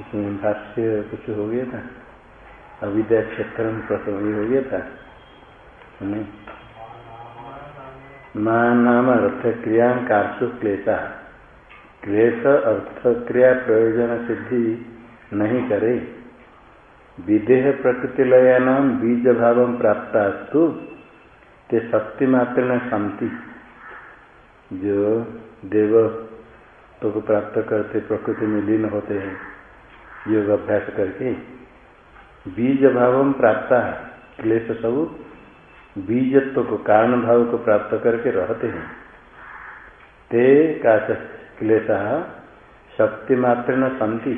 इसमें भाष्य कुछ हो गया था। अविद्या क्षेत्र में प्रसव हो गया था। माँ नाम अर्थ क्रिया कारसु क्लेशा। क्लेश अर्थ क्रिया प्रयोजन सिद्धि नहीं करे। विदेह प्रकृति लया नाम बीज भाव प्राप्त ते शक्ति मात्र न शांति। जो देव तो को प्राप्त करते, प्रकृति में लीन होते हैं। योग अभ्यास करके बीज भाव प्राप्त क्लेश सब बीजत्व को कारण भाव को प्राप्त करके रहते हैं। ते का क्लेश शक्ति मात्र न शांति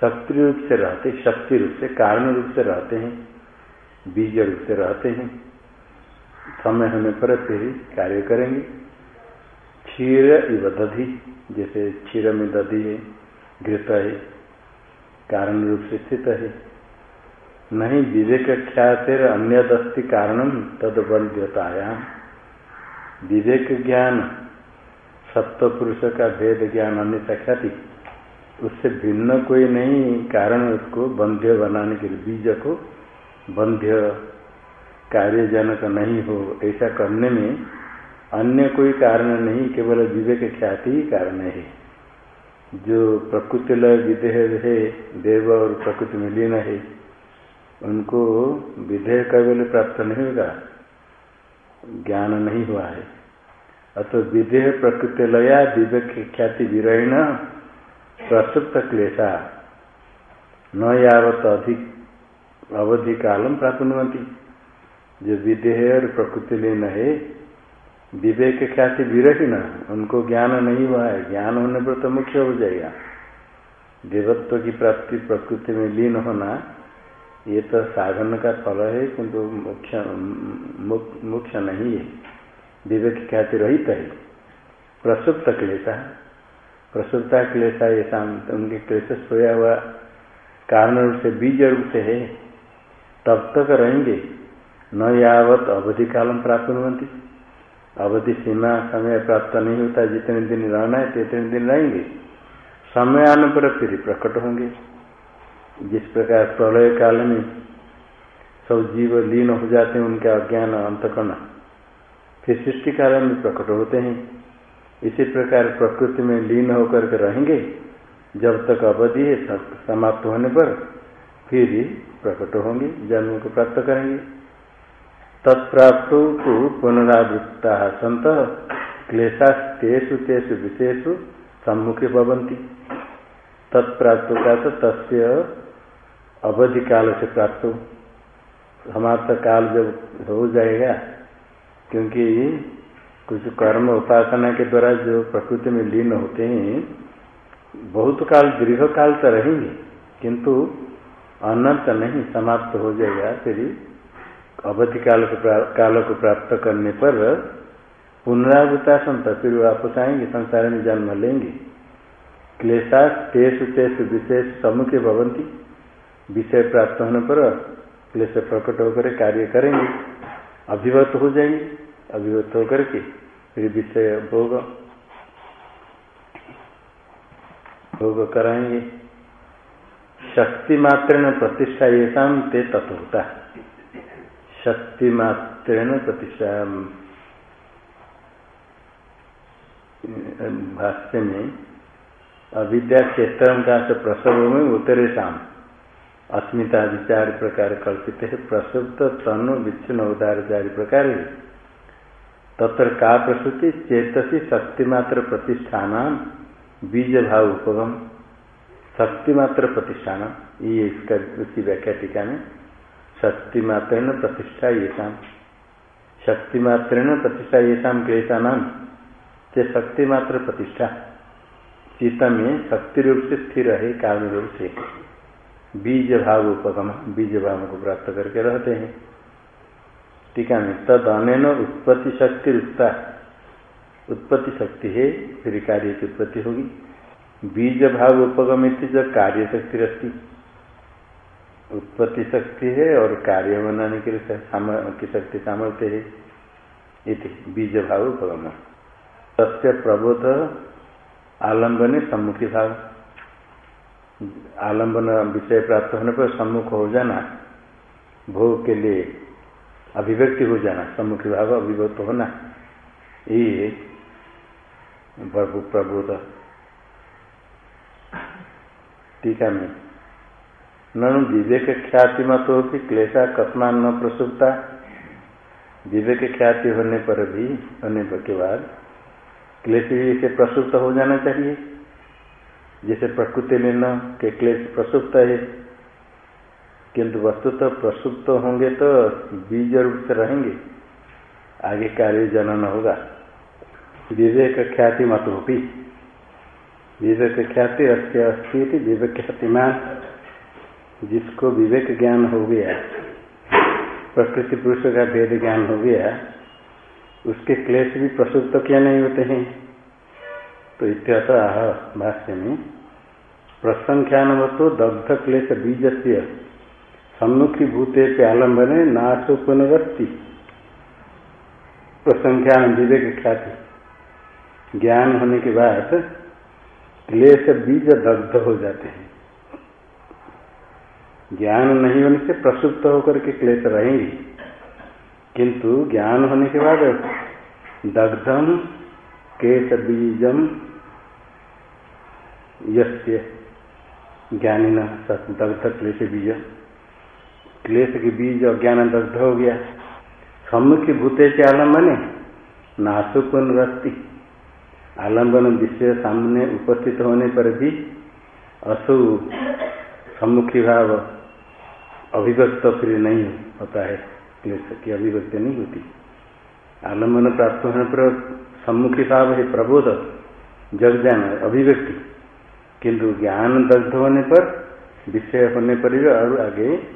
शक्ति रूप से रहते, शक्ति रूप से, कारण रूप से रहते हैं, बीज रूप से रहते हैं। समय होने पर फिर कार्य करेंगे। क्षीर इव दधि, जैसे क्षीर में दधि है, घृत है कारण रूप से स्थित है। नहीं विवेक ख्यातिर अन्य दस्ती कारणम तद विवेक ज्ञान सत्व पुरुष का भेद ज्ञान अन्य ख्याति उससे भिन्न कोई नहीं कारण उसको बंध्य बनाने के लिए, बीज को बंध्य कार्यजनक नहीं हो, ऐसा करने में अन्य कोई कारण नहीं, केवल विवेक ख्याति ही कारण है। जो प्रकृति लय विदेह है, देव और प्रकृति में लीन है, उनको विधेय केवल प्राप्त नहीं होगा, ज्ञान नहीं हुआ है। अतः विधेय प्रकृति लया, विवेक, ख्याति, विरहीण, प्रसुप्त क्लेशा, न यावत अधिक अवधि कालम प्राप्त जो विधेय और प्रकृति लीन है विवेक ख्याति विरही न, उनको ज्ञान नहीं हुआ है। ज्ञान होने पर तो मुख्य हो जाएगा। देवत्व की प्राप्ति प्रकृति में लीन होना, ये तो साधन का फल है, किंतु मुख्य मुख्य नहीं है। विवेक ख्याति रहित है। प्रसुप्त क्लेशा। प्रसुप्ता क्लेशा ये उनके क्लेश सोया हुआ कारण रूप से बीज रूप से है। तब तक रहेंगे। न यावत अवधि कालम प्राप्त होती अवधि सीमा समय प्राप्त नहीं होता, जितने दिन रहना है, तितने दिन रहेंगे। समय आने पर फिर प्रकट होंगे। जिस प्रकार प्रलय काल में सब जीव लीन हो जाते हैं, उनका अज्ञान अंत करना फिर सृष्टि काल में प्रकट होते हैं। इसी प्रकार प्रकृति में लीन होकर के रहेंगे। जब तक अवधि है समाप्त होने पर फिर प्रकट होंगे, जन्म को प्राप्त करेंगे। तत्प्राप्त को पुनरावृत्ता। संत क्लेशा तेसु विशेषु सम्मुखी भवंती तत्प्राप्त का तो तस्य अवधि काल से प्राप्त। समाप्त काल जब हो जाएगा, क्योंकि कुछ कर्म उपासना के द्वारा जो प्रकृति में लीन होते हैं, बहुत काल दीर्घ काल तो रहेंगे, किंतु अनंत नहीं, समाप्त हो जाएगा, फिर अवधि काल को काल को प्राप्त करने पर पुनरावृता संत फिर वापस आएँगे संसार में जन्म लेंगे। क्लेशा तेसु तेसु विशेष सम्मुख भवंती विषय प्राप्त होने पर क्लेश प्रकट होकर कार्य करेंगे। अभिवत हो जाएँगे। अभिवत होकर के फिर विषय भोग भोग कराएँगे। शक्ति मात्र प्रतिष्ठा ये शाम ते तत्वता। शक्ति मात्र प्रतिष्ठा भाष्य में अविद्या क्षेत्र का प्रसव में उतरे शाम अस्मिता विचार प्रकार कल्पित है प्रसुप्त तनु विच्छिन्न उदार चार प्रकार। है तत्र का प्रसूति? चेतसी शक्तिमात्र प्रतिष्ठान बीज भाव उपगम। शक्तिमात्र प्रतिष्ठान ये इसका उसी व्याख्या टीका में शक्तिमात्र प्रतिष्ठा ये शाम शक्तिमात्र प्रतिष्ठा ये शाम कैसा नाम से शक्तिमात्र प्रतिष्ठा। चित्त में शक्ति रूप से स्थिर है कारण रूप से। बीज भाव उपगम बीज भाव को प्राप्त करके रहते हैं। टीका में तद अन उत्पत्ति शक्ति रुकता उत्पत्ति शक्ति है, फिर कार्य की उत्पत्ति होगी। बीज भाव उपगमित जो कार्य शक्ति रखती उत्पत्ति शक्ति है और कार्य बनाने के लिए की शक्ति सामर्थ्य है। इति बीज भाव उपगम सत्य प्रबोध आलम्बने सम्मुखी भाव। आलंबन विषय प्राप्त होने पर सम्मुख हो जाना, भोग के लिए अभिव्यक्ति हो जाना, सम्मुखी भाव अभिव्यक्त होना। ये प्रबोध। टीका में ननु विवेक ख्याति मत हो कि क्लेशा कस्मान न प्रसुप्ता। विवेक ख्याति होने पर भी, होने के बाद, क्लेश से प्रसुप्त हो जाना चाहिए। जैसे प्रकृति लेना के क्लेश प्रसुप्त है, किंतु वस्तु तो प्रसुप्त होंगे तो बीज रूप से रहेंगे, आगे कार्य जनन होगा। विवेक ख्याति मत होगी विवेक ख्याति अस्थि अस्थित विवेक ख्यातिमान जिसको विवेक ज्ञान हो गया, प्रकृति पुरुष का भेद ज्ञान हो गया, उसके क्लेश भी प्रसुप्त क्या नहीं होते हैं? तो इत्यत भाष्य में प्रसंख्यान तो दग्ध क्लेश बीज से सम्मुखी भूते पे आलम्बने नाश पुनरस्ती प्रसंख्यान विवेक ख्याति। ज्ञान होने के बाद क्लेश बीज दग्ध हो जाते हैं। ज्ञान नहीं होने से प्रसुप्त होकर के क्लेश रहेंगे। किंतु ज्ञान होने के बाद दग्धम केश बीजम यस्य ज्ञानी न दग्ध क्लेश बीज। क्लेश के बीज अज्ञान दग्ध हो गया। सम्मुखी भूते के आलम्बने नासुकुन रस्ती आलंबन विषय सामने उपस्थित होने पर भी असु सम्मुखी भाव अभिव्यक्त फिर नहीं होता है। क्लेश की अभिव्यक्ति नहीं होती। आलंबन प्राप्त होने पर सम्मुखी भाव है, प्रबोध, जग जान, अभिव्यक्ति। किंतु ज्ञान दग्ध होने पर, विषय होने पर भी और आगे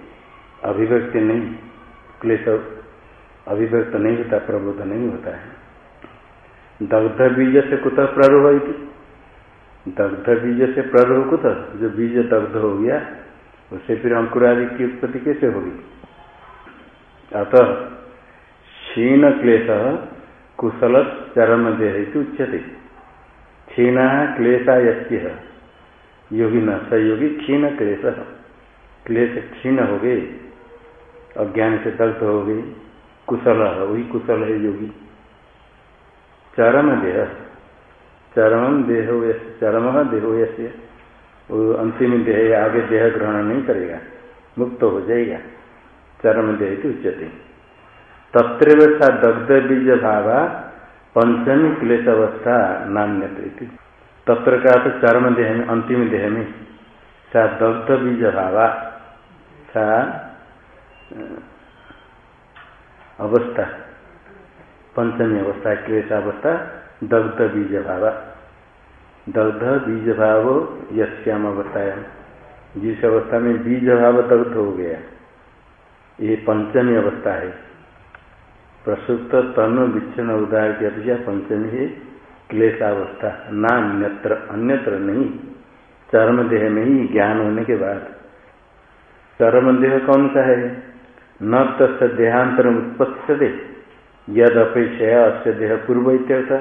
अभिव्यक्ति नहीं। क्लेश अभिव्यक्त नहीं होता, प्रबोध नहीं होता है। दग्ध बीज से कुत प्ररोह दग्ध बीज से प्ररोह कुत? जो बीज दग्ध हो गया उससे फिर अंकुरादि की उत्पत्ति कैसे होगी? अतः क्षीण क्लेश कुशल चरम देह उच्यते। क्षीण क्लेशा यस्य। योगी न सहयोगी क्षीण क्लेश। क्लेश क्षीण हो गए, अज्ञान से दग्ध हो गई कुशल वही कुशल है योगी। चरम देह। चरम देहो चरम देहो यस्य। वो अंतिम देह आगे देह ग्रहण नहीं करेगा, मुक्त हो जाएगा, चरम देह की उच्चते। तत्र दग्ध बीज भावा, पंचमी क्लेश अवस्था नान्य तत्र का तो चरम देह में, अंतिम देह में सा दग्ध बीज भावा, सा, अवस्था, पंचमी अवस्था क्लेशावस्था दग्ध बीज भावा। दग्ध बीज भाव यश्याम बताया जिस अवस्था में बीज भाव दग्ध हो गया, ये पंचमी अवस्था है। प्रसुप्त, तन विच्छन उदार की अपेक्षा पंचमी है। क्लेशावस्था न अन्यत्र अन्यत्र नहीं। चरम देह में ही ज्ञान होने के बाद। चरम देह कौन सा है? न तस् देहांतर उत्पत्ति यद अपेक्षा अस्य देह पूर्व इत्यर्थ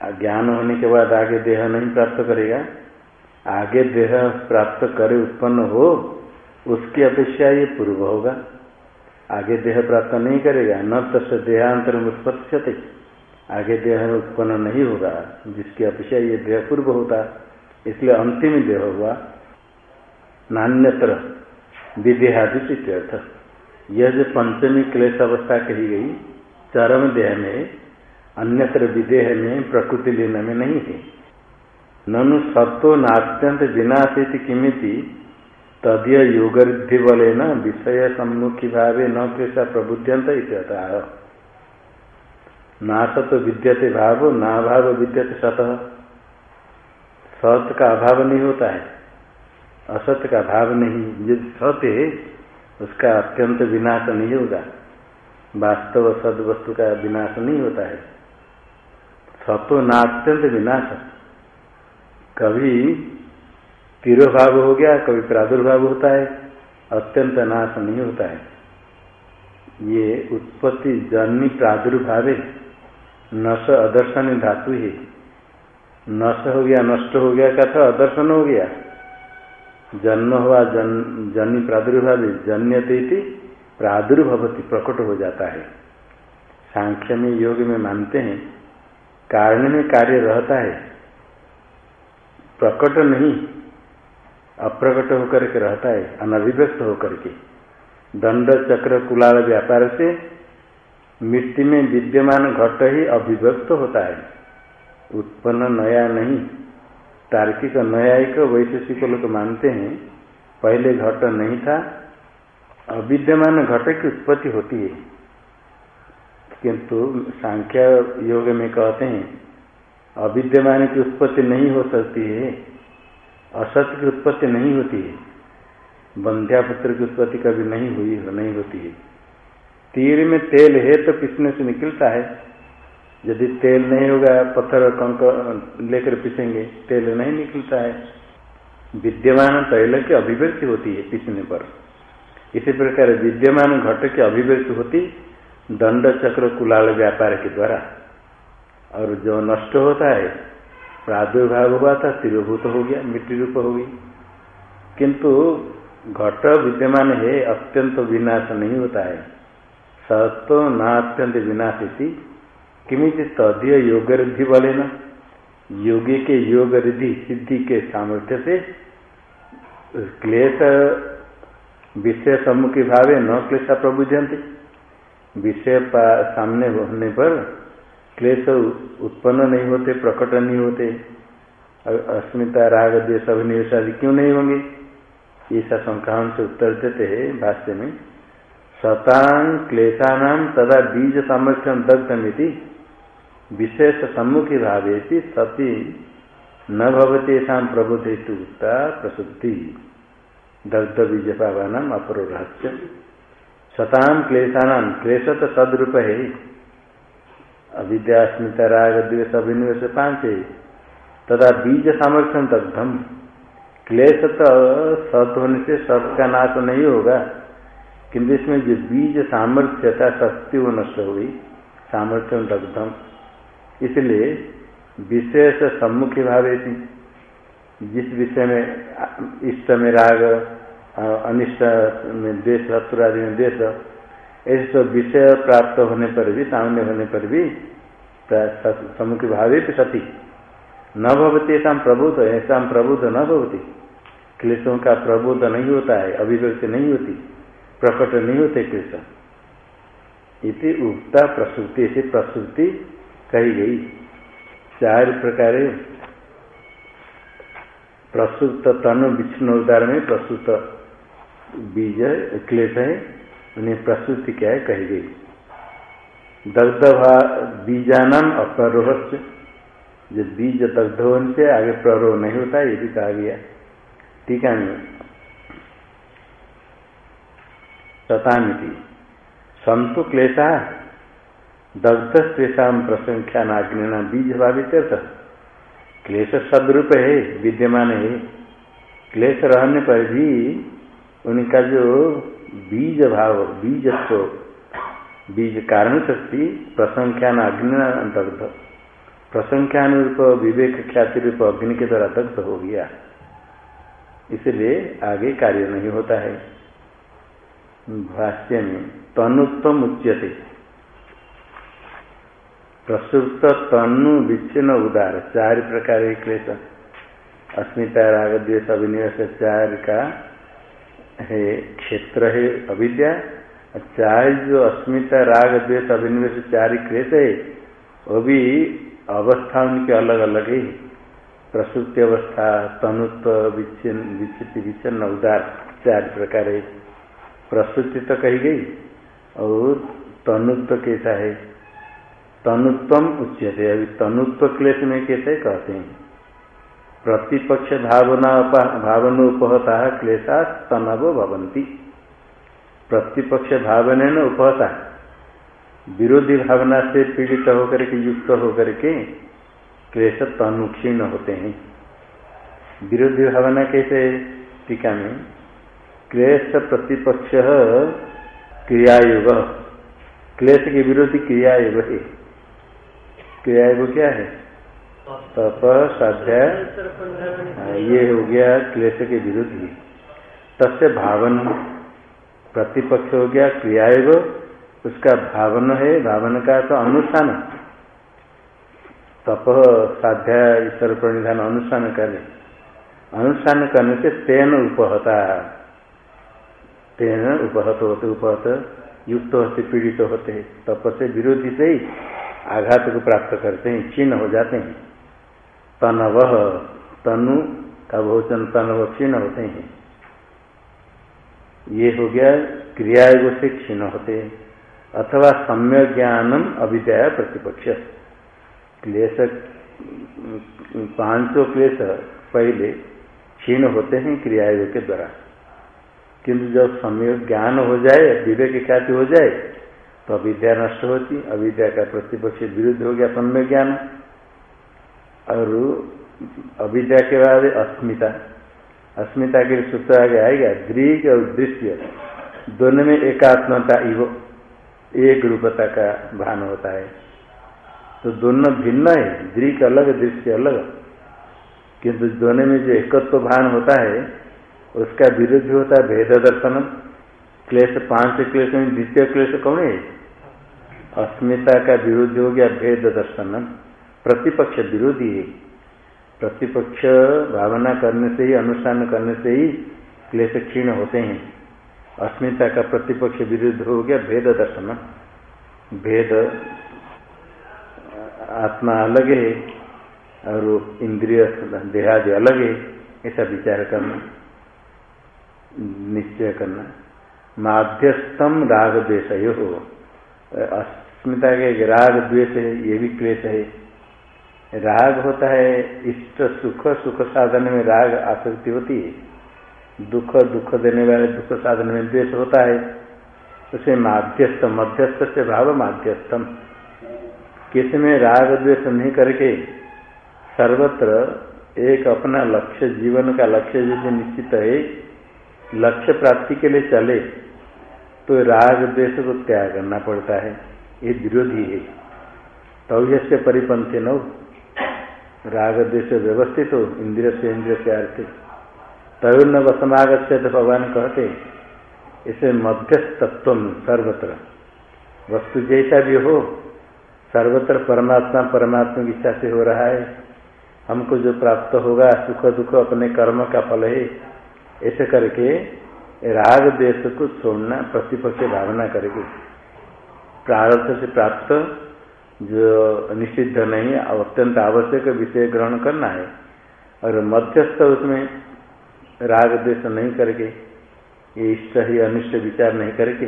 ज्ञान होने के बाद आगे देह नहीं प्राप्त करेगा। आगे देह प्राप्त करे, उत्पन्न हो, उसकी अपेक्षा ये पूर्व होगा। आगे देह प्राप्त नहीं करेगा, न तस् देहांतर उत्पत्ति आगे देह उत्पन्न नहीं होगा, जिसकी अपेक्षा ये देह पूर्व होता। इसलिए अंतिम देह हुआ नान्यत्र विदेहादि अर्थ यह जो पंचमी क्लेश अवस्था कही गई, चरम देह में अन्यत्र विदेह में प्रकृति लेने में नहीं है। ननु सत्व नात्यंत विनाशित किमिति तदीय योगरिद्धि बल न विषय सम्मुखी भावे न कैसा प्रबुद्यंत नाश तो विद्यते भाव ना भाव विद्यते सत। सत्य का अभाव नहीं होता है। असत्य का भाव नहीं। जो सत्य है, उसका अत्यंत विनाश नहीं होगा। वास्तव सद वस्तु का विनाश नहीं होता है। सत्व नात्यंत विनाश कभी तिरोभाव हो गया, कभी प्रादुर्भाव होता है, अत्यंत नाश नहीं होता है। ये उत्पत्ति जन्य प्रादुर्भाव नश अदर्शन धातु है। नश हो गया, नष्ट हो गया का तो अदर्शन हो गया। जन्म हुआ, जन जन्य प्रादुर्भाव, जन्यते प्रादुर्भवती प्रकट हो जाता है। सांख्य में, योग में मानते हैं कारण में कार्य रहता है। प्रकट नहीं, अप्रकट होकर के रहता है अनभिव्यक्त होकर के। दंड, चक्र, कुलाल, व्यापार से मिट्टी में विद्यमान घट ही अभिव्यक्त होता है। उत्पन्न नया नहीं, तार्किक न्यायिक वैशेषिक लोग मानते हैं, पहले घट नहीं था, अविद्यमान घट की उत्पत्ति होती है। किंतु सांख्य योग में कहते हैं, अविद्यमान की उत्पत्ति नहीं हो सकती है, असत्य की उत्पत्ति नहीं होती है बंध्यापुत्र की उत्पत्ति कभी नहीं हुई, नहीं होती है। तीर में तेल है तो पिसने से निकलता है। यदि तेल नहीं होगा, पत्थर कंक लेकर पिसेंगे, तेल नहीं निकलता है। विद्यमान तैल की अभिव्यक्ति होती है पिसने पर। इसी प्रकार विद्यमान घट की अभिव्यक्ति होती दंड चक्र कुलाल व्यापार के द्वारा। और जो नष्ट होता है प्रादुर्भाव हुआ था तिरभूत हो गया मिट्टी रूप हो गई। किंतु घट विद्यमान है, अत्यंत विनाश नहीं होता है। सत्व न अत्यंत विनाश इति किमित तदीय योग रिद्धि बोले न योगी के योग रिद्धि सिद्धि के सामर्थ्य से क्लेश, विषय सम्मुखी भावे न क्लेशा प्रबुझंती विषय सामने होने पर क्लेश उत्पन्न नहीं होते, प्रकट नहीं होते। अस्मिता, राग द्वेश अभिनिवेश आदि क्यों नहीं होंगे? ऐसा संक्रांत से उत्तर देते हैं भाष्य में शतांग क्लेशानाम तदा बीज सामर्थ्यम दग्धमिति विशेष सम्मुखी भावे सती न भवती ऐसा प्रबुद्धता प्रसिद्धि दग्ध बीज भावान अपरो रहस्य। शताम क्लेशानाम क्लेश तो सदरूप है अविद्यास्मिता राग द्वेष अभिनिवेश पाँच। है तथा बीज सामर्थ्यम दग्धम क्लेश तो सत होने से सत का नाश नहीं होगा। किंतु इसमें जो बीज सामर्थ्य था, शक्ति वो नष्ट हो गई। सामर्थ्य दग्धम इसलिए विशेष सम्मुखी भावे थी। जिस विषय में इष्ट में राग अनिष्ट में देश शत्रु आदि में देश ऐसे तो विषय प्राप्त होने पर भी सामने होने पर भी समुख भावे भी सती। न भवती ऐसा प्रबुद्ध ऐसा प्रबुद्ध न भवती। क्लेशों का प्रबुद्ध नहीं होता है, अभिव्यक्ति नहीं होती, प्रकट नहीं होते क्लेश। इति उक्ता प्रसूति, ऐसी प्रसूति कही गई। चार प्रकार प्रसूत तनु, विष्णु उदार में प्रसूत बीज क्लेश है, उन्हें प्रस्तुति क्या है, कही गई। दग्ध बीजानम अप्ररोह जो बीज दग्ध होने से आगे प्ररोह नहीं होता, ये भी कहा गया। ठीक है शतामिति संतु क्लेशा, दग्ध क्लेशा प्रसंख्या नाग्निना बीज भावित क्लेश सदरूप है, विद्यमान है। क्लेश रहने पर भी उनका जो बीज भाव बीज तो बीज कारण शक्ति प्रसंख्यान अग्नि दग्ध प्रसंख्यान रूप विवेक ख्याति रूप अग्नि के द्वारा दग्ध हो गया। इसलिए आगे कार्य नहीं होता है। भाष्य में तनुत्तम उच्यते। प्रसुप्त तनु विच्छिन्न उदार, चार प्रकार के क्लेश अस्मिता राग द्वेश अभिनिवेश, चार का है क्षेत्र है अविद्या चाहे जो अस्मिता राग, द्वेष, अभिनिवेश, चार ही क्लेश है, वो भी अवस्था उनके अलग अलग है। प्रसूति अवस्था, तनुत्व विचिन्न विच्छिन्न, उदार, चार प्रकार है। प्रसूति तो कही गई, और तनुत्व कैसा है? तनुत्व उच्चते अभी तनुत्व क्लेश में कैसे कहते हैं? प्रतिपक्ष भावना भावनोपहता क्लेशा तनव भवंती प्रतिपक्ष भावना उपहता विरोधी भावना से पीड़ित होकर के, युक्त होकर के क्लेश तनुक्षीण होते हैं। विरोधी भावना कैसे टीका में? क्लेश प्रतिपक्ष क्रियायुग। क्लेश के विरोधी क्रियायुग है। क्रियायुग क्या है? तप स्वाध्याय हाँ, ये हो गया क्लेश के विरुद्ध तस्य भावन प्रतिपक्ष हो गया क्रियायोग उसका भावन है भावन का तो अनुष्ठान। तप साध्याय ईश्वर प्रणिधान अनुष्ठान करे अनुष्ठान करने से तेन उपहता। तेन उपहत होते उपहत युक्त होते पीड़ित होते तप से विरोधी से ही आघात को प्राप्त करते हैं चिन्ह हो जाते हैं। तनव, तनु का भोजन तनव क्षीण होते हैं। ये हो गया क्रियायोग से क्षीण होते अथवा सम्य ज्ञानम अभिदया प्रतिपक्ष। क्लेश पाँचों क्लेश पहले क्षीण होते हैं क्रियायोग के द्वारा। किंतु जब समय ज्ञान हो जाए, विवेक ख्याति हो जाए तो अविद्या नष्ट होती अविद्या का प्रतिपक्ष विरुद्ध हो गया सम्य ज्ञान। और अविद्या के बाद अस्मिता। अस्मिता के सूत्र आगे आएगा दृग और दृश्य। दोनों में एकात्मता इव, एक रूपता का भान होता है। तो दोनों भिन्न है दृक अलग, दृश्य अलग। किंतु दोनों में जो एकत्व तो भान होता है, उसका विरुद्ध होता है भेद दर्शन क्लेश, पाँच क्लेश में द्वितीय क्लेश कौन है? अस्मिता का विरुद्ध हो गया भेद दर्शन प्रतिपक्ष विरोधी है। प्रतिपक्ष भावना करने से ही, अनुष्ठान करने से ही क्लेश क्षीण होते हैं। अस्मिता का प्रतिपक्ष विरुद्ध हो गया भेद दर्शन। भेद, आत्मा अलग है और इंद्रिय देहादि अलग है, ऐसा विचार करना, निश्चय करना। माध्यस्थम राग द्वेष हो। अस्मिता के राग द्वेष है, ये भी क्लेश है। राग होता है, इष्ट सुख सुख साधन में राग आसक्ति होती है। दुख दुख देने वाले, दुख साधन में द्वेष होता है। उसे माध्यस्थ मध्यस्थ से भाव माध्यस्थम। किसी में राग द्वेष नहीं करके सर्वत्र एक अपना लक्ष्य, जीवन का लक्ष्य यदि निश्चित है, लक्ष्य प्राप्ति के लिए चले तो राग द्वेष को त्याग करना पड़ता है। ये विरोधी है। तव्य से परिपंथ न राग द्वेष व्यवस्थित हो इंद्रिय से इंद्रिय से अर्थ तरुण वसमागत तो भगवान कहते, इसे मध्यस्तत्व सर्वत्र। वस्तु जैसा भी हो, सर्वत्र परमात्मा परमात्मा की इच्छा से हो रहा है। हमको जो प्राप्त होगा सुख दुख अपने कर्म का फल है। ऐसे करके राग देश को छोड़ना प्रतिपक्ष भावना करेगी प्रारब्ध से प्राप्त जो निषिद्ध नहीं अत्यंत आवश्यक विषय ग्रहण करना है। और मध्यस्थ उसमें राग द्वेष नहीं करके, ये इष्ट ही अनिष्ट विचार नहीं करके,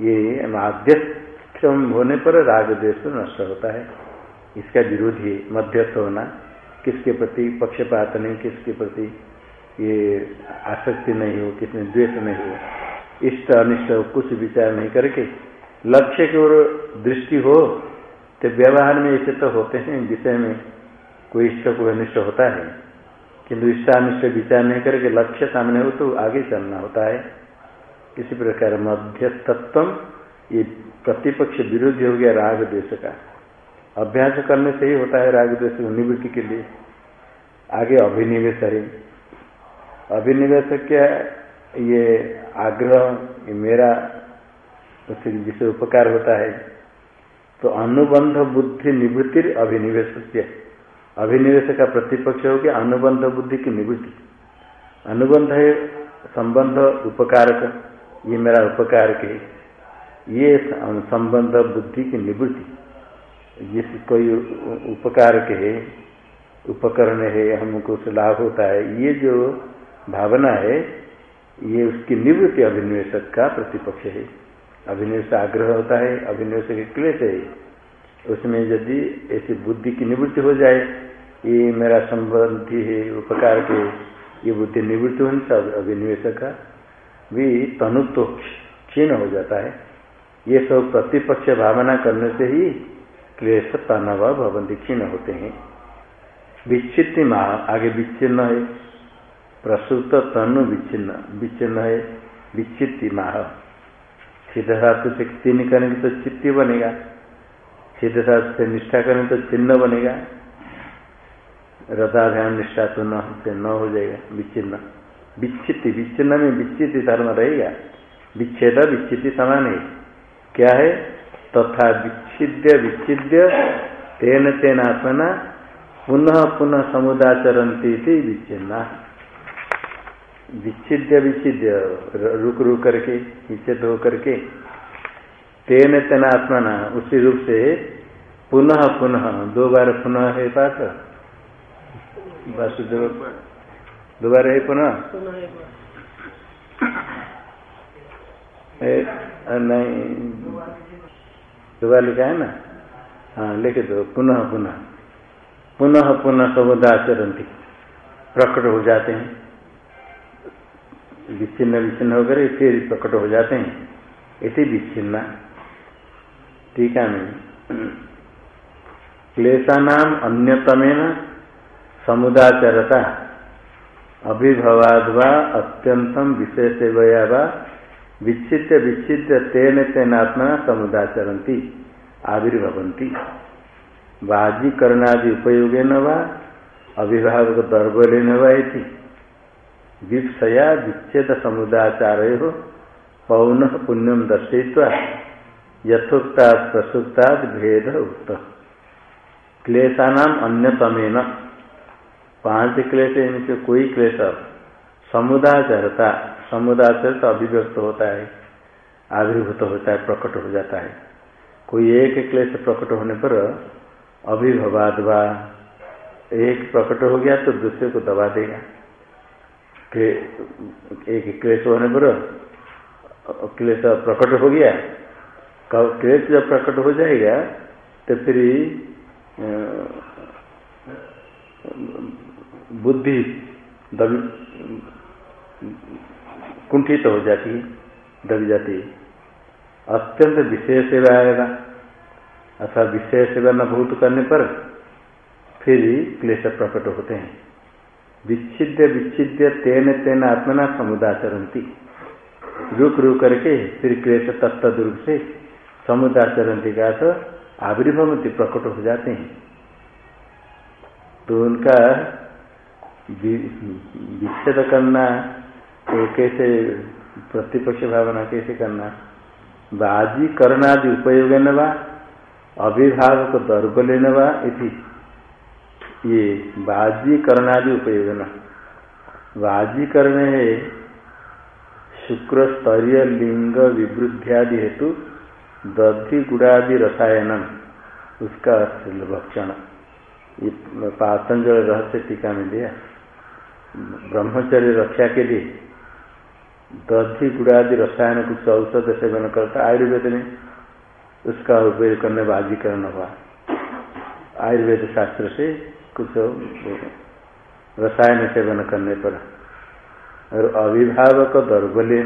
ये माध्यस्थम होने पर राग द्वेष नष्ट होता है। इसका विरोधी मध्यस्थ होना। किसके प्रति पक्षपात नहीं, किसके प्रति ये आसक्ति नहीं हो, किसमें द्वेष नहीं हो। इष्ट अनिष्ट कुछ विचार नहीं करके, लक्ष्य की ओर दृष्टि हो तो व्यवहार में ऐसे तो होते हैं, विषय में कोई इष्ट कोई अनिष्ट होता है। किंतु इष्टानिष्ट विचार नहीं करके लक्ष्य सामने हो तो आगे चलना होता है। इसी प्रकार मध्यस्तत्व ये प्रतिपक्ष विरोधी हो गया राग देश का। अभ्यास करने से ही होता है राग द्वेष निवृत्ति के लिए। आगे अभिनिवेश है। अभिनिवेश क्या? ये आग्रह मेरा उससे जिसे उपकार होता है। तो अनुबंध बुद्धि निवृत्ति अभिनिवेश अभिनिवेश का प्रतिपक्ष हो गया अनुबंध बुद्धि की निवृत्ति। अनुबंध है संबंध उपकारक, ये मेरा उपकार के ये संबंध बुद्धि की निवृत्ति, जिस कोई उपकार के है, उपकरण है, हमको उससे लाभ होता है, ये जो भावना है, ये उसकी निवृत्ति अभिनिवेशक का प्रतिपक्ष है। अभिनिवेश आग्रह होता है अभिनिवेश के क्लेश है। उसमें यदि ऐसी बुद्धि की निवृत्ति हो जाए, ये मेरा संबंधी है उपकार के ये बुद्धि निवृत्ति होने से अभिनिवेश का भी तनुत्व क्षीण हो जाता है। ये सब प्रतिपक्ष भावना करने से ही क्लेश, तनव भवन क्षीण होते हैं। विच्छिन्न माह आगे विच्छिन्न है। प्रसुत तनु विच्छिन्न विच्छिन्न है। विच्छित्ति माह सिद्ध धातु से तीन करेंगे तो चित्ती बनेगा। सिद्ध धातु से निष्ठा करेंगे तो चिन्ह बनेगा। रथाध्यान निष्ठा तो न से न हो जाएगा, विच्छिन्न। विच्छित विच्छिन्न में विच्छित धर्म रहेगा। विच्छेद विच्छिति समान है। क्या है? तथा विच्छिद्य विच्छिद्य, तेन तेन आत्मना पुनः पुनः समुदाचरती विच्छिन्ना। विच्छिद्य विच्छिद्य रुक रुक करके, विच्छेद हो करके, तेन तेन आत्मना, उसी रूप से पुनः पुनः, दो बार पुनः है पास वासुदेव। दोबारा है पुनः? नहीं दोबारा लिखा है ना? हाँ लिख दो, पुनः पुनः। पुनः पुनः समुदाचरंती प्रकट हो जाते हैं। विच्छिन्न विच्छिन्न होकर फिर प्रकट हो जाते हैं। इसी विच्छिन्ना। टीका में क्लेशा नाम अन्यतमेन समुदाचरता। अभिभवाद अत्यंतम विशेष वया वा विच्छिद्य विच्छिद्य तेन तेन आत्मा समुदाचरती आविर्भवंती बाजीकरणादि उपयोगेन वा अभिभावक दर्बलेन वी विपसया विच्छेद समुदाचार पौन पुण्यम दर्शय्वा यथोक्ता प्रसुक्ता भेद उक्त। क्लेशानाम अन्यतमेन पाँच क्लेश इनसे कोई क्लेश समुदाचरता समुदाचर तो अभिव्यक्त होता है, आविर्भूत होता है, प्रकट हो जाता है। कोई एक क्लेश प्रकट होने पर अभिभवाद एक प्रकट हो गया तो दूसरे को दबा देगा। एक क्लेश होने पर, क्लेश प्रकट हो गया। क्लेश जब प्रकट हो जाएगा तो फिर बुद्धि दब, कुंठित तो हो जाती है, दबी जाती अत्यंत विशेष सेवा आएगा। अथवा विषय सेवा न भूत करने पर, फिर क्लेश प्रकट होते हैं। विच्छिद्य विच्छिद्य, तेन तेन आत्मना समुदाचरती रुक रुक करके फिर क्लेश तत्त रूप से समुदाचरती का तो आविर्भवती प्रकट हो जाते हैं। तो उनका विच्छेद करना तो कैसे प्रतिपक्ष भावना कैसे करना? बाजी करनादि उपयोग न वा अभिभावक दर्बलेन वा इति। ये बाजी करनादि उपयोग न है शुक्र, स्तरीय, लिंग विवृद्धियादि हेतु दधि गुड़ादि रसायनम, उसका भक्षण ये पातंजल रहस्य टीका में दिया। ब्रह्मचर्य रक्षा के लिए दधि गुड़ादि रसायन कुछ औषध सेवन करता आयुर्वेद में उसका उपयोग करने बाजीकरण हुआ। आयुर्वेद शास्त्र से कुछ रसायन सेवन करने पर। और अभिभावक दौर्बल्य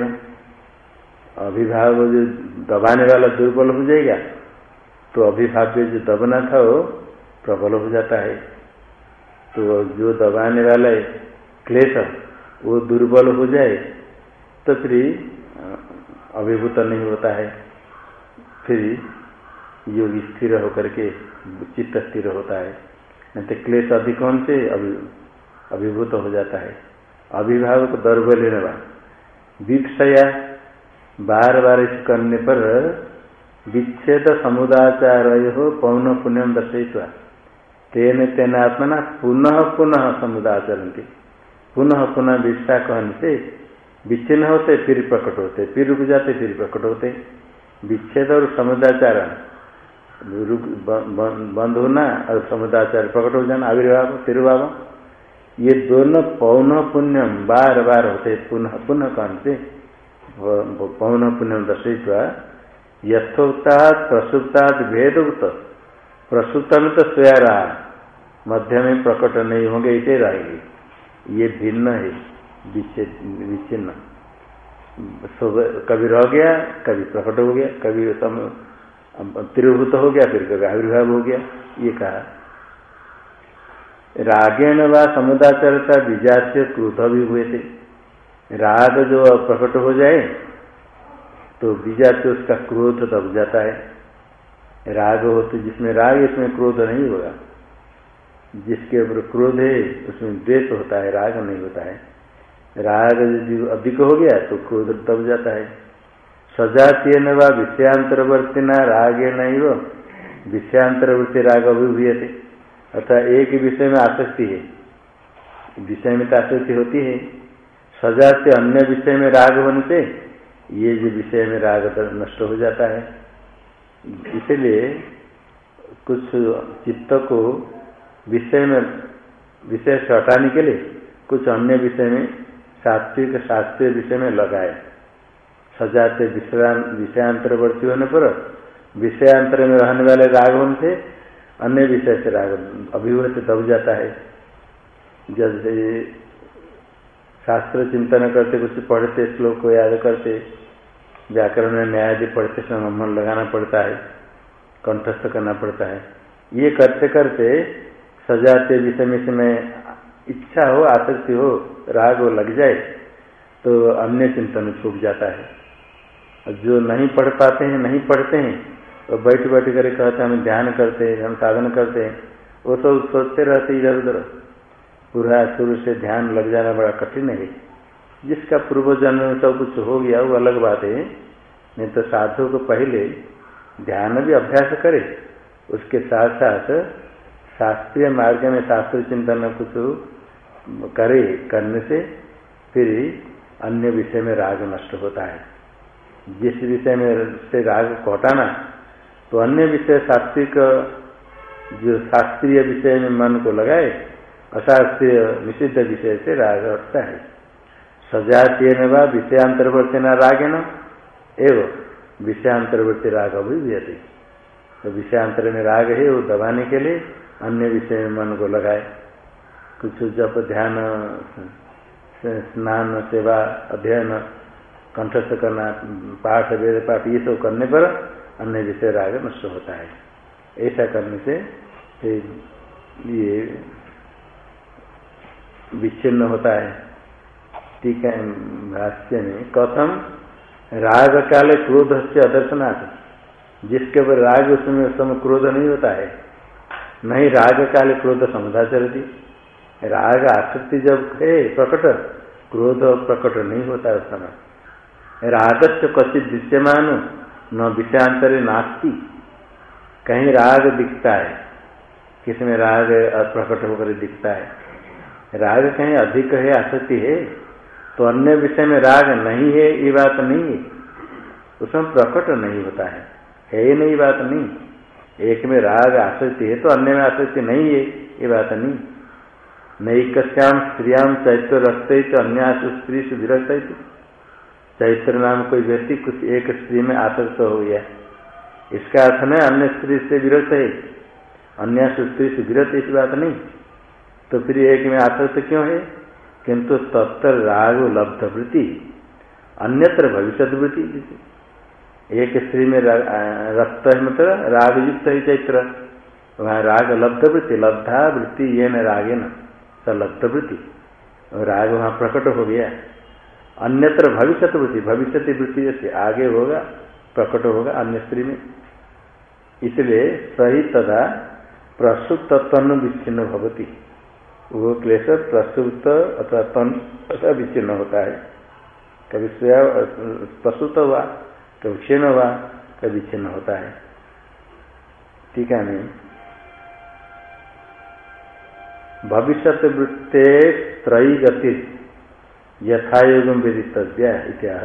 अभिभावक जो दबाने वाला दुर्बल हो जाएगा तो अभिभाव्य जो दबना था वो प्रबल हो जाता है। तो जो दबाने वाला है, क्लेश, वो दुर्बल हो जाए तो फिर अभिभूत नहीं होता है। फिर योग स्थिर होकर के चित्त स्थिर होता है। नहीं तो क्लेश अधिक होने से? अभिभूत हो जाता है। अभिभावक दौर्बल्य लेने विपसया बार बार इस करने पर विच्छेद समुदाचार हो पौन पुण्यम दर्शित्वा तेन तेन आत्मना पुनः पुनः समुदाचरती पुनः पुनः विष्ठा कहने से विच्छिन्न होते फिर प्रकट होते। फिर रुक जाते फिर प्रकट होते। विच्छेद और समुदाचार रुक बंद होना और समुदाचार प्रकट हो जाना, आविर्भाव, तिरुभाव। ये दोनों पौन पुण्यम बार बार होते पुनः पुनः कहने से पौन पुण्यम दर्शित यथोक्ता प्रसुप्ता भेद प्रसुप्त में तो स्वया रहा मध्य में प्रकट नहीं होंगे, इसे रहेगी ये भिन्न है विच्छिन्न। कभी रह गया, कभी प्रकट हो गया, कभी त्रिभूत हो गया, फिर कभी आविर्भाव हो गया, ये कहा। रागेण व समुदाचरता बीजा से क्रोध भी हुए थे। राग जो प्रकट हो जाए तो बीजा से उसका क्रोध दब जाता है। राग हो तो जिसमें राग इसमें क्रोध नहीं होगा। जिसके ऊपर क्रोध है, उसमें द्वेष होता है, राग नहीं होता है। राग अधिक हो गया तो क्रोध दब जाता है। सजातीय न व विषयांतरवर्ती न रागे नहीं वो विषयांतरवर्ती राग अभिभूय थे अर्थात एक विषय में आसक्ति है। विषय में तो आसक्ति होती है। सजा से अन्य विषय में राग बनते, ये जो विषय में राग नष्ट हो जाता है। इसलिए कुछ चित्त को विषय में, विषय से हटाने के लिए कुछ अन्य विषय में सात्विक शास्त्रीय विषय में लगाए। सजाते विषयांतरवर्ती होने पर विषयांतर में रहने वाले राग से अन्य विषय से राग अभिवृत्ति दब जाता है। जैसे शास्त्र चिंतन करते, कुछ पढ़ते, श्लोक को याद करते, व्याकरण में न्यायादि पढ़ते समय मन लगाना पड़ता है, कंठस्थ करना पड़ता है। ये करते करते सजाते विषय में समय इच्छा हो, आसक्ति हो, राग हो लग जाए तो अन्य चिंतन छूट जाता है। जो नहीं पढ़ पाते हैं, नहीं पढ़ते हैं तो बैठ बैठ कर कहते हम ध्यान करते हैं, हम साधन करते हैं। वो सब सोचते रहते इधर उधर। पूरा शुरू से ध्यान लग जाना बड़ा कठिन है। जिसका पूर्व जन्म में सब कुछ हो गया, वो अलग बात है। नहीं तो साधु को पहले ध्यान भी अभ्यास करे। उसके साथ साथ शास्त्रीय मार्ग में शास्त्र चिंतन कुछ करे, करने से फिर अन्य विषय में राग नष्ट होता है। जिस विषय में से राग को हटाना तो अन्य विषय शास्त्रिक, जो शास्त्रीय विषय में मन को लगाए, अशास्त्रीय निषिद्ध विषय से राग हटता है। सजातीय वा विषयांतर्वर्ती न रागे न एवं विषयांतर्वर्ती राग अभी अभिव्यति। तो विषयांतर में राग है, वो दबाने के लिए अन्य विषय में मन को लगाए। कुछ जप ध्यान, स्नान, सेवा, अध्ययन कंठस्थ करना, पाठ, वेद, पाठ, ये सब करने पर अन्य विषय राग नष्ट होता है। ऐसा करने से ये विच्छिन्न होता है। ठीक है, भाष्य में कथम राग काले क्रोध से अदर्शनाथ। जिसके ऊपर राग उसमें उस समय क्रोध नहीं होता है। नहीं राग काले क्रोध समुदा चलती राग आसक्ति जब है, प्रकट, क्रोध प्रकट नहीं होता है उस समय। राग से कथित दृश्यमान न विषयांतरे नास्ती। कहीं राग दिखता है, किसमें राग प्रकट होकर दिखता है। राग कहीं अधिक है, आसक्ति है तो अन्य विषय में राग नहीं है, ये बात नहीं है। उसमें प्रकट नहीं होता है है नहीं बात नहीं। एक में राग आसक्ति है तो अन्य में आसक्ति नहीं है, ये बात नहीं। नैकश्याम स्त्रियाम चैत्र रखते तो अन्य स्त्री से विरक्त। चैत्र नाम कोई व्यक्ति कुछ एक स्त्री में आसक्त हो गया। इसका अर्थ नहीं अन्य स्त्री से विरक्त है। अन्य स्त्री से विरक्त इस बात नहीं। तो फिर एक में आसक्त क्यों है? किंतु तत्तर राग लब्ध वृत्ति, अन्यत्र भविष्य वृत्ति। एक स्त्री में रक्त है मतलब राग युक्त है चैत्र वहाँ राग लब्ध वृत्ति, लब्धा वृत्ति, ये न रागे न लब्ध वृत्ति। राग वहाँ प्रकट हो गया। अन्यत्र भविष्य वृत्ति भविष्य वृत्ति जैसे आगे होगा, प्रकट होगा अन्य स्त्री में। इसलिए सही तथा प्रसुप्त तन विच्छिन्न भवती। वो क्लेश प्रसुप्त अथवा तन अथवा विच्छिन्न होता है। कभी प्रसुप्त हुआ, कभी क्षीण हुआ, कभी छिन्न होता है। ठीक है नहीं? भविष्य वृत्ते त्रयी गति। यथायोगम विदितव्य इत्याह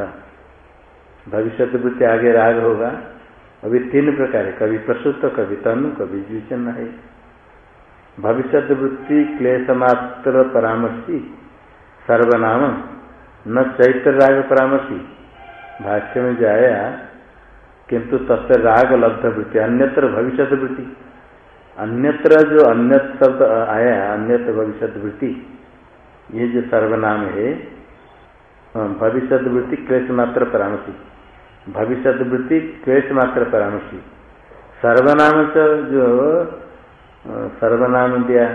भविष्य वृत्ति आगे राग होगा। अभी तीन प्रकार है कभी प्रसुत कभी तनु कभी द्विचन्न है। भविष्य वृत्ति क्लेश मात्र परामर्शी सर्वनाम न चैत्र राग परामर्शी। भाष्य में जो आया किंतु तत्व राग लब्ध वृत्ति अन्यत्र भविष्य वृत्ति अन्यत्र जो अन्य शब्द आया अन्यत्र भविष्य वृत्ति ये जो सर्वनाम हाँ, भविष्य वृत्ति क्लेश मात्र परामर्शी। भविष्य वृत्ति क्लेश मात्र परामर्शी। सर्वनाम जो सर्वनाम दिया।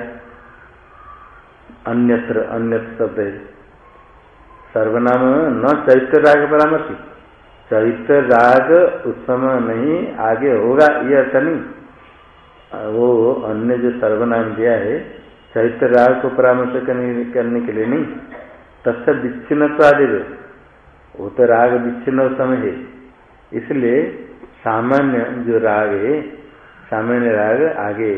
अन्यत्र अन्यत्र शब्द है सर्वनाम न चरित्र राग परामर्शी। चरित्र राग उस समय नहीं, आगे होगा, ये अर्थ नहीं। वो अन्य जो सर्वनाम दिया है, चरित्र राग को परामर्श करने के लिए नहीं। तत्व विच्छिन्न तो आदि वो तो राग विच्छिन्न समय है। इसलिए सामान्य जो राग है, सामान्य राग आगे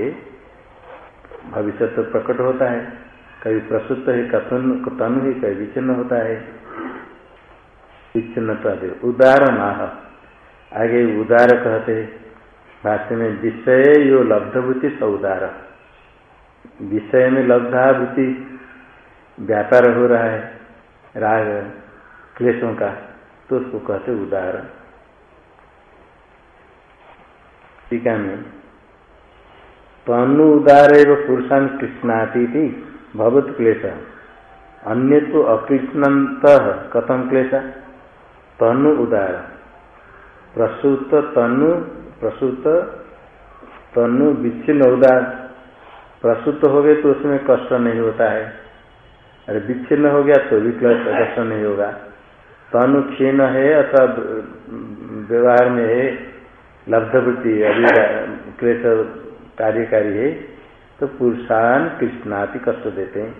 भविष्य तो प्रकट होता है। कभी प्रसुत है कथन तनु है, कभी विच्छिन्न होता है। विच्छिन्न तो आदि। उदार माह आगे उदार कहते हैं। भाष्य में विषय यो लब्धभूति स उदार विषय में लब्धाभूति व्यापार हो रहा है, राग, क्लेशों का तो उसको कहते उदार टीका में। तनु उदार एवं पुरुषान कृष्णाती थी भगवत क्लेश। अन्य तो अकृष्णत कथम क्लेश? तनु उदार प्रसूत तनु प्रसूत तनु विच्छिन्न उदार प्रसूत हो गए तो उसमें कष्ट नहीं होता है। अरे विच्छिन्न हो गया तो भी कष्ट नहीं होगा। तनु क्षीण है अथवा व्यवहार में है, लब्धवृत्ति अभी क्लेश कार्यकारी है तो पुरुषान कृष्णाति कष्ट देते हैं।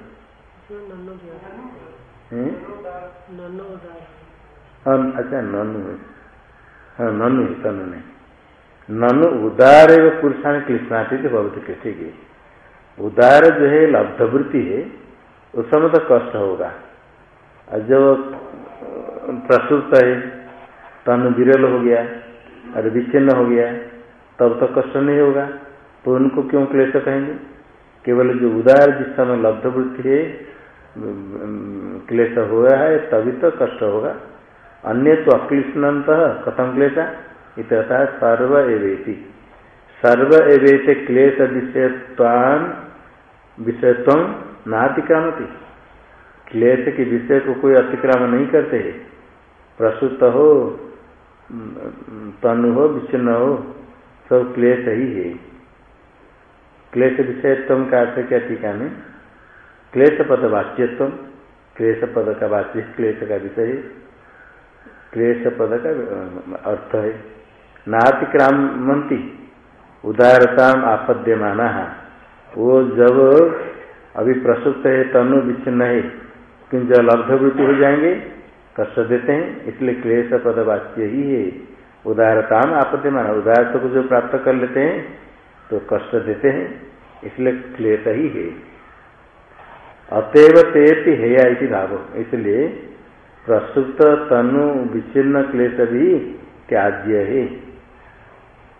हाँ अच्छा ननु है। हाँ ननु है, तनु नहीं। ननु उदार एवं पुरुषान कृष्णाति बहुत ठीक है उदार जो है, लब्धवृत्ति है उस समय तो कष्ट होगा। और जब प्रसुत है, तन विरल हो गया, और विच्छिन्न हो गया, तब तो कष्ट नहीं होगा। तो उनको क्यों क्लेश कहेंगे? केवल जो उदार जिस समय लब्धवृत्ति है, क्लेश हुआ है, तभी तो कष्ट होगा। अन्य तो अक्लिष्णंत कथम क्लेशा? इतना सर्व एवेति। सर्व एवेत क्लेश विषयत्वान, विषयत्व नातिक्रामती क्लेश के विषय को कोई अतिक्रम नहीं करते प्रसूत हो तनु हो, विच्छिन्न हो, सब क्लेश ही है। क्लेश विषयत्व का अर्थ क्या टीका में? क्लेश पद वाच्यत्व क्लेश पद का वाच्य, क्लेश का विषय। क्लेश पद का अर्थ है। नातिक्रामंती उदारता आपद्यमाना। वो जब अभी प्रसुप्त है, तनु विच्छिन्न है किंतु जब लब्धवृत्ति हो जाएँगे, कष्ट देते हैं, इसलिए क्लेश पद वाच्य ही है। उदारता आपत्ति माना, उदारता को जो प्राप्त कर लेते हैं तो कष्ट देते हैं, इसलिए क्लेश ही है। अतएव तेपि हेया इति भाव। इसलिए प्रसुप्त तनु, विच्छिन्न, क्लेश भी त्याज्य है।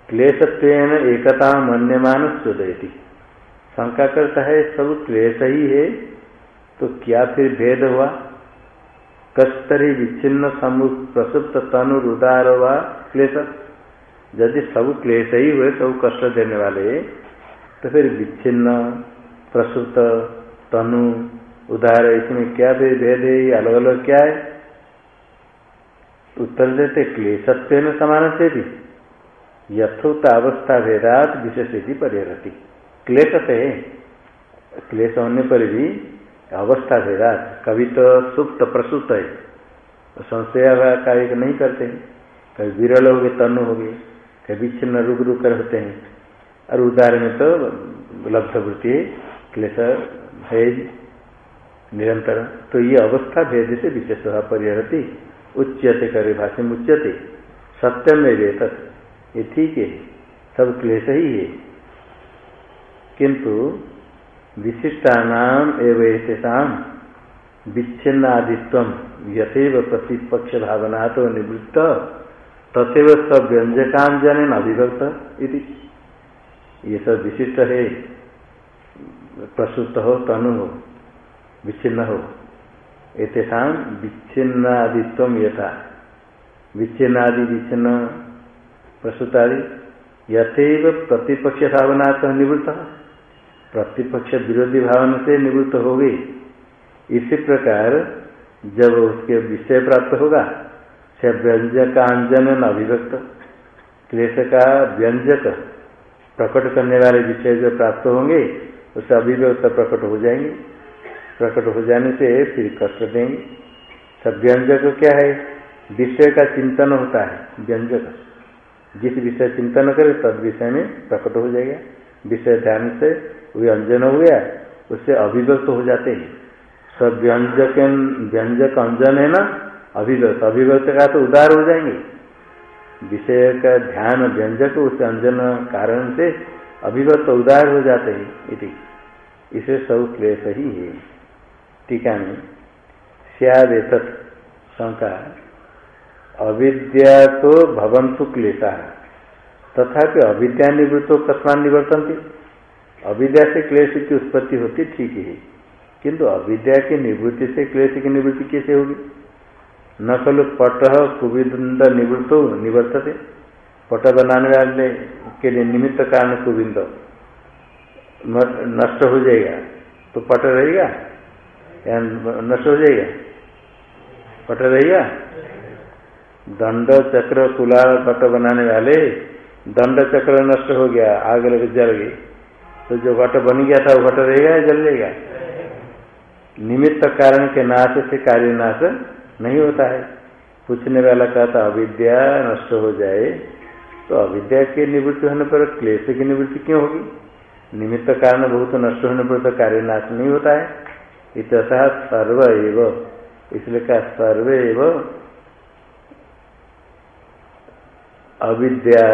क्लेशत्व एकता मन्यमान चोदयती शंका करता है, सब क्लेश ही है तो क्या फिर भेद हुआ? कस्तरी विच्छिन्न समूह प्रसुप्त तनु उदार हुआ, क्लेश, यदि सब क्लेश ही हुए सब कष्ट देने वाले तो फिर विच्छिन्न, प्रसुप्त, तनु उदार, इसमें क्या फिर भेद है अलग अलग क्या है? उत्तर देते क्लेशत्व में समान से भी यथोक्त अवस्था भेदात विशेष परिहरती। क्लेश से क्लेश होने पर भी अवस्था भेदा कभी तो सुप्त प्रसुप्त है। संशय का एक नहीं करते हैं। कभी विरल हो गए तनु हो गए कभी छिन्न रुक रुक कर होते हैं। और उदार में तो लब्ध वृत्ति, क्लेश है निरंतर। तो ये अवस्था भेद से विशेष परिहरती, उच्यते करे भाषा में उच्यते। सत्यम में ये ठीक है। सब क्लेश ही है। किंतु विशिष्टानाम एवं विच्छिन्नादित्व यथेव प्रतिपक्ष भावना तो निवृत्त, तथेव सब व्यंजकांजन अभिभक्त इति। ये सब विशिष्ट है प्रसुत हो, तनु हो, विच्छिन्न हो। एतेषा विच्छिन्नादित्व यथा, विच्छिन्नादि विच्छिन्न प्रसुतादि यथेव प्रतिपक्ष भावना तो निवृत्त। प्रतिपक्ष विरोधी भावना से निवृत्त हो गई इसी प्रकार, जब उसके विषय प्राप्त होगा, से व्यंजकांजन अभिव्यक्त। क्लेश का व्यंजक प्रकट करने वाले विषय जो प्राप्त होंगे उससे अभिव्यक्त प्रकट हो जाएँगे। प्रकट हो जाने से फिर कष्ट देंगे। सब व्यंजक क्या है? विषय का चिंतन होता है, व्यंजक। जिस विषय चिंतन करे, तद विषय में प्रकट हो जाएगा। विषय ध्यान से व्यंजन हो गया, उससे अभिव्यक्त हो जाते हैं। सब व्यंजक व्यंजक अंजन है ना, अभिव्यक्त। अभिव्यक्त का तो उदार हो जाएँगे। विषय का ध्यान व्यंजक उस अंजन कारण से अभिव्यक्त उदार हो जाते हैं। इति। इसे सब क्लेश ही है। टीका में सियाद शंका अविद्या तो भवंतु क्लेशा। तथापि अविद्या निवृत्तो कस्मान निवर्तनती। अविद्या से क्लेश की उत्पत्ति होती ठीक है। किंतु अविद्या की निवृत्ति से क्लेश की निवृत्ति कैसे होगी? न खलु पट कुविंद निवृत्त निवर्तते। पट बनाने वाले के लिए निमित्त कारण कुविंद। नष्ट हो जाएगा। तो पट रहेगा? या नष्ट हो जाएगा? पट रहेगा? दंड चक्र कुलाल पट बनाने वाले, दंड चक्र नष्ट हो गया, आग लग जल गई। तो जो घट बन गया था, वो घट रहेगा या जल लेगा निमित्त कारण के नाश से कार्य नाश नहीं होता है। पूछने वाला कहता अविद्या नष्ट हो जाए तो अविद्या की निवृत्ति होने पर क्लेश की निवृत्ति क्यों होगी? निमित्त कारण बहुत नष्ट होने पर तो कार्य नाश नहीं होता है। इतना सर्व एव। इसलिए कहा, सर्व एवं। अविद्या,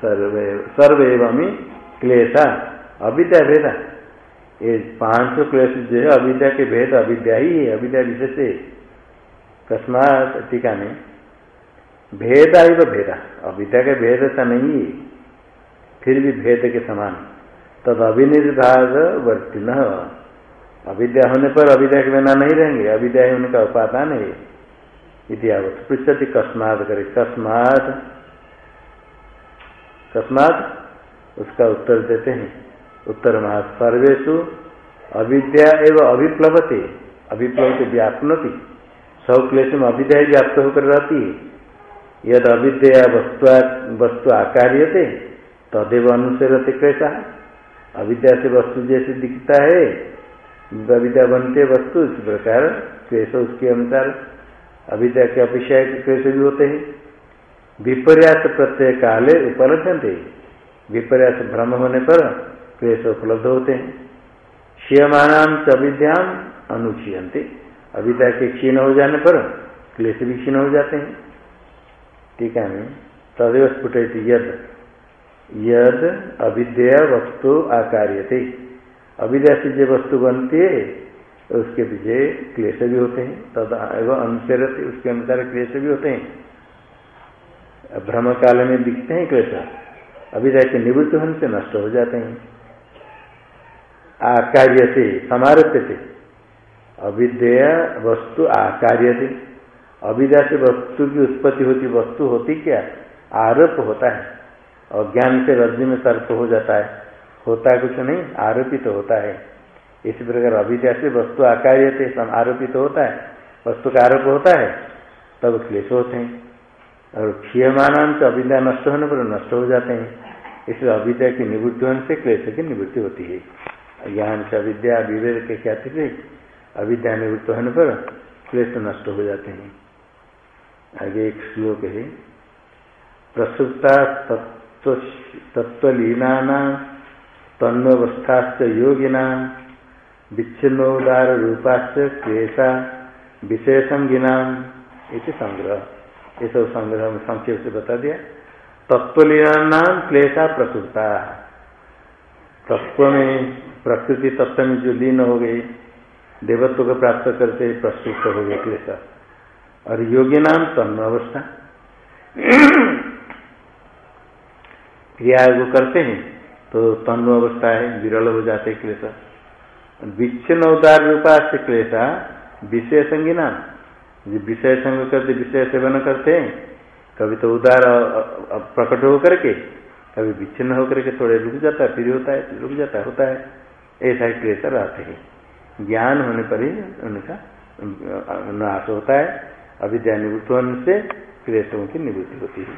सर्वे सर्व एवं क्लेशा। अविद्या भेदा। ये पाँच सौ क्लेश जो है, अविद्या के भेद, अविद्या ही है, अविद्या विशेष है टीका में भेद आई वो भेदा। अविद्या के भेद ऐसा नहीं है। फिर भी भेद के समान। तद वर्ति न अविद्या होने पर अविद्या के बिना नहीं रहेंगे। अविद्या होने का उपादान है। इतिहावत पृछति कस्मात करे। कस्मात। कस्मात उसका उत्तर देते हैं। उत्तर महा सर्वेशु अविद्या एवं अभिप्लवते। अभिप्लवते व्यापनति। सब क्लेश में अविद्या व्याप्त होकर रहती है यद अविद्या वस्तु वस्तु आकार्यते, तदेव अनुसरते कैसा अविद्या से वस्तु जैसे दिखता है, अविद्या बनते वस्तु, इस प्रकार क्लेश उसके अनुसार अविद्या के अपेक्षा क्लेश भी होते हैं। विपर्यास प्रत्यय काले उपलब्ध थे विपर्यास भ्रम होने पर क्लेश उपलब्ध होते हैं। क्षीयमानाम च अविद्याम अनुक्षीयते अविद्या के क्षीण हो जाने पर क्लेश भी क्षीण हो जाते हैं। ठीक है तदेव स्फुट यद। यद अविद्या वस्तु आकार्यते। अविद्या से जो वस्तु बनती है, उसके पीछे क्लेश भी होते हैं। तद एवं अनुसरते, उसके अनुसार क्लेश भी होते हैं। भ्रम काल में दिखते हैं क्लेश। अभी जाके निवृत्त होने से नष्ट हो जाते हैं। आकार्य से समारोप्य से अविद्या वस्तु आकार्य से अविद्या से वस्तु की उत्पत्ति होती, वस्तु होती क्या? आरोप होता है। और ज्ञान से रज्जु में सर्प हो जाता है। होता कुछ नहीं, आरोपित तो होता है। इसी प्रकार अविद्या से वस्तु आकार्य से आरोपित तो होता है। वस्तु का आरोप होता है, तब क्लेश होते हैं। और क्षीयमान तो अविद्या नष्ट होने पर नष्ट हो जाते हैं। इसलिए अविद्या की निवृत्ति होने से क्लेश की निवृत्ति होती है। ज्ञान से अविद्या, विवेक के से अविद्या निवृत्त होने पर क्लेश नष्ट हो जाते हैं। आगे एक श्लोक है। प्रसुप्ता तत्व तत्वलीना तन्वस्थाश्च योगिना, विच्छिन्नोदार रूपाश्च क्लेशा संज्ञा संग्रह। ये सब संग्रह में संक्षेप से बता दिया। तत्वलीला नाम क्लेशा प्रसुता तत्व में प्रकृति तत्व में जो लीन हो गई, देवत्व को प्राप्त करते प्रस्तुत हो गए क्लेश। और योगी नाम तन्म अवस्था क्रिया वो करते हैं तो तन्व अवस्था है, विरल हो जाते क्लेश। विच्छिन्न उदार रूपा से क्लेशा, विषय संगी नाम। जो विषय संग करते, विषय सेवन करते हैं, कभी तो उदार प्रकट होकर के कभी विच्छिन्न होकर के थोड़े रुक जाता है, फिर होता है रुक जाता होता है। ऐसा ही क्लेश रहते हैं। ज्ञान होने पर ही उनका नाश होता है। अविद्या निवृत्त होने से क्लेशों की निवृत्ति होती है।